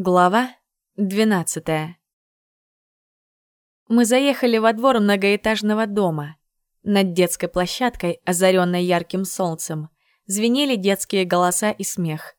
Глава 12 Мы заехали во двор многоэтажного дома. Над детской площадкой, озаренной ярким солнцем, звенели детские голоса и смех.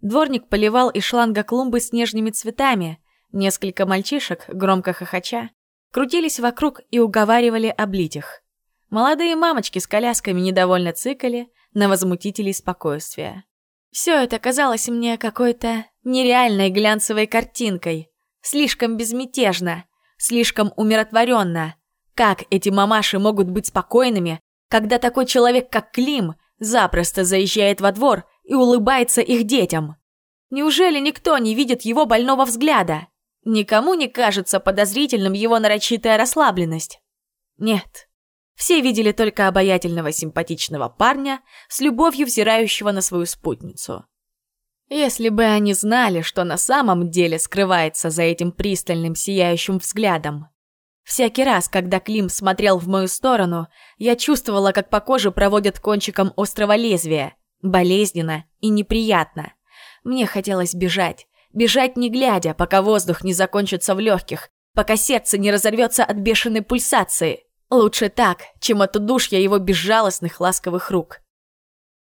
Дворник поливал из шланга клумбы снежными цветами. Несколько мальчишек, громко хохоча, крутились вокруг и уговаривали облить их. Молодые мамочки с колясками недовольно цикали на возмутителей спокойствия. Все это казалось мне какой-то нереальной глянцевой картинкой. Слишком безмятежно, слишком умиротворенно. Как эти мамаши могут быть спокойными, когда такой человек, как Клим, запросто заезжает во двор и улыбается их детям? Неужели никто не видит его больного взгляда? Никому не кажется подозрительным его нарочитая расслабленность? Нет. Все видели только обаятельного симпатичного парня с любовью взирающего на свою спутницу. Если бы они знали, что на самом деле скрывается за этим пристальным сияющим взглядом. Всякий раз, когда Клим смотрел в мою сторону, я чувствовала, как по коже проводят кончиком острого лезвия. Болезненно и неприятно. Мне хотелось бежать. Бежать не глядя, пока воздух не закончится в легких, пока сердце не разорвется от бешеной пульсации. Лучше так, чем от удушья его безжалостных ласковых рук.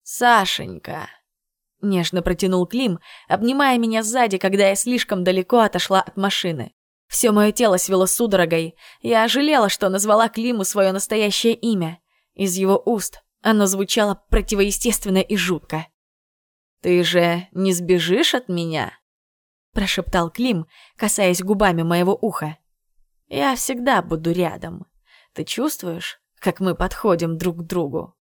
«Сашенька», — нежно протянул Клим, обнимая меня сзади, когда я слишком далеко отошла от машины. Все мое тело свело судорогой. Я жалела, что назвала Климу свое настоящее имя. Из его уст оно звучало противоестественно и жутко. «Ты же не сбежишь от меня?» прошептал Клим, касаясь губами моего уха. «Я всегда буду рядом». Ты чувствуешь, как мы подходим друг к другу?»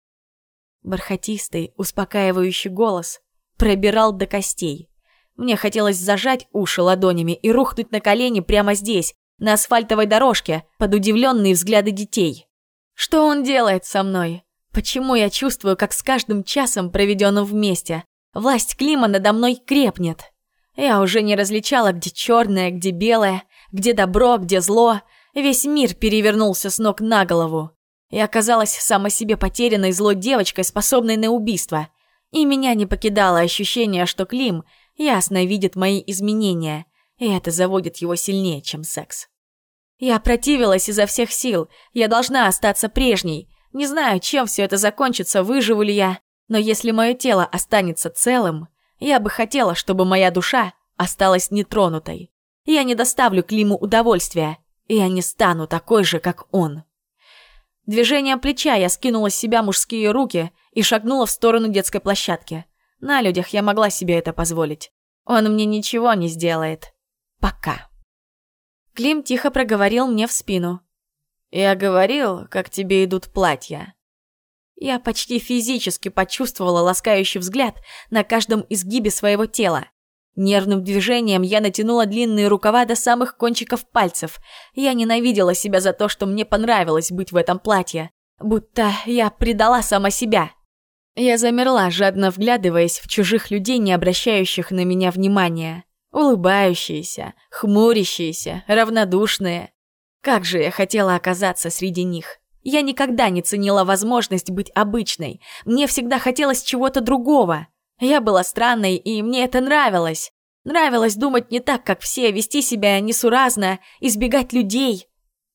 Бархатистый, успокаивающий голос пробирал до костей. Мне хотелось зажать уши ладонями и рухнуть на колени прямо здесь, на асфальтовой дорожке, под удивленные взгляды детей. Что он делает со мной? Почему я чувствую, как с каждым часом, проведенным вместе, власть Клима надо мной крепнет? Я уже не различала, где черное, где белое, где добро, где зло, Весь мир перевернулся с ног на голову. Я оказалась сама себе потерянной злой девочкой, способной на убийство. И меня не покидало ощущение, что Клим ясно видит мои изменения, и это заводит его сильнее, чем секс. Я противилась изо всех сил, я должна остаться прежней. Не знаю, чем все это закончится, выживу ли я, но если мое тело останется целым, я бы хотела, чтобы моя душа осталась нетронутой. Я не доставлю Климу удовольствия, и я не стану такой же, как он. Движением плеча я скинула с себя мужские руки и шагнула в сторону детской площадки. На людях я могла себе это позволить. Он мне ничего не сделает. Пока. Клим тихо проговорил мне в спину. «Я говорил, как тебе идут платья». Я почти физически почувствовала ласкающий взгляд на каждом изгибе своего тела. Нервным движением я натянула длинные рукава до самых кончиков пальцев. Я ненавидела себя за то, что мне понравилось быть в этом платье. Будто я предала сама себя. Я замерла, жадно вглядываясь в чужих людей, не обращающих на меня внимания. Улыбающиеся, хмурящиеся, равнодушные. Как же я хотела оказаться среди них. Я никогда не ценила возможность быть обычной. Мне всегда хотелось чего-то другого. Я была странной, и мне это нравилось. Нравилось думать не так, как все, вести себя несуразно, избегать людей.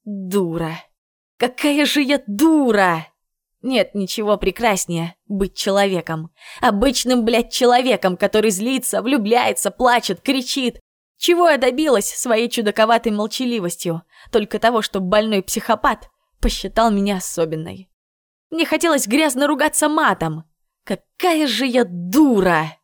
Дура. Какая же я дура! Нет ничего прекраснее быть человеком. Обычным, блядь, человеком, который злится, влюбляется, плачет, кричит. Чего я добилась своей чудаковатой молчаливостью? Только того, что больной психопат посчитал меня особенной. Мне хотелось грязно ругаться матом. Какая же я дура!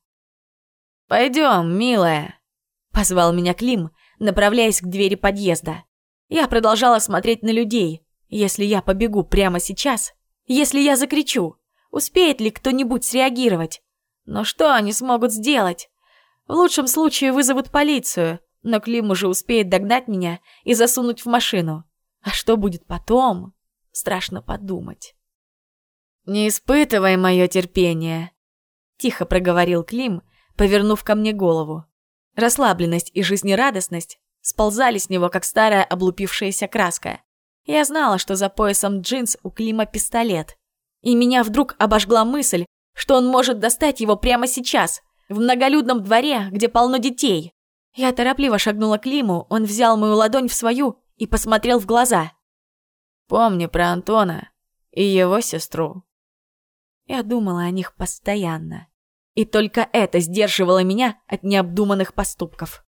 «Пойдем, милая», — позвал меня Клим, направляясь к двери подъезда. Я продолжала смотреть на людей. Если я побегу прямо сейчас, если я закричу, успеет ли кто-нибудь среагировать? Но что они смогут сделать? В лучшем случае вызовут полицию, но Клим уже успеет догнать меня и засунуть в машину. А что будет потом? Страшно подумать. «Не испытывай мое терпение», — тихо проговорил Клим, повернув ко мне голову. Расслабленность и жизнерадостность сползали с него, как старая облупившаяся краска. Я знала, что за поясом джинс у Клима пистолет. И меня вдруг обожгла мысль, что он может достать его прямо сейчас, в многолюдном дворе, где полно детей. Я торопливо шагнула к Лиму, он взял мою ладонь в свою и посмотрел в глаза. «Помни про Антона и его сестру». Я думала о них постоянно. И только это сдерживало меня от необдуманных поступков.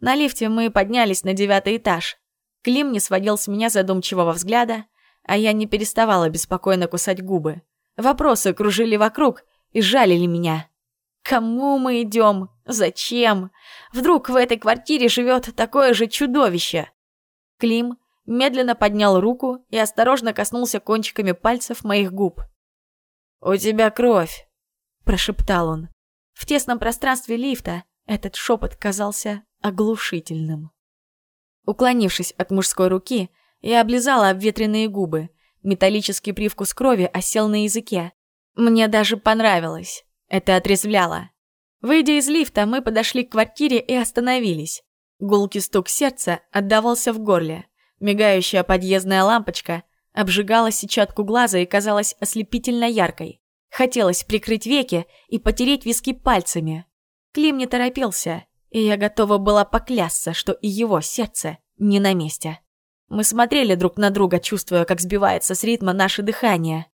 На лифте мы поднялись на девятый этаж. Клим не сводил с меня задумчивого взгляда, а я не переставала беспокойно кусать губы. Вопросы кружили вокруг и жалили меня. Кому мы идем? Зачем? Вдруг в этой квартире живет такое же чудовище? Клим медленно поднял руку и осторожно коснулся кончиками пальцев моих губ. «У тебя кровь», – прошептал он. В тесном пространстве лифта этот шепот казался оглушительным. Уклонившись от мужской руки, я облизала обветренные губы. Металлический привкус крови осел на языке. Мне даже понравилось. Это отрезвляло. Выйдя из лифта, мы подошли к квартире и остановились. Гулкий стук сердца отдавался в горле. Мигающая подъездная лампочка обжигала сетчатку глаза и казалась ослепительно яркой. Хотелось прикрыть веки и потереть виски пальцами. Клим не торопился, и я готова была поклясться, что и его сердце не на месте. Мы смотрели друг на друга, чувствуя, как сбивается с ритма наше дыхание.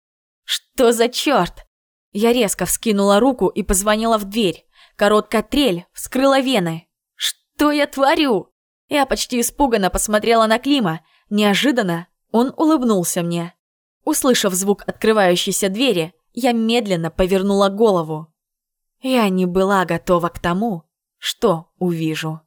Что за черт? Я резко вскинула руку и позвонила в дверь. Короткая трель вскрыла вены. Что я творю? Я почти испуганно посмотрела на Клима. Неожиданно он улыбнулся мне. Услышав звук открывающейся двери, я медленно повернула голову. Я не была готова к тому, что увижу.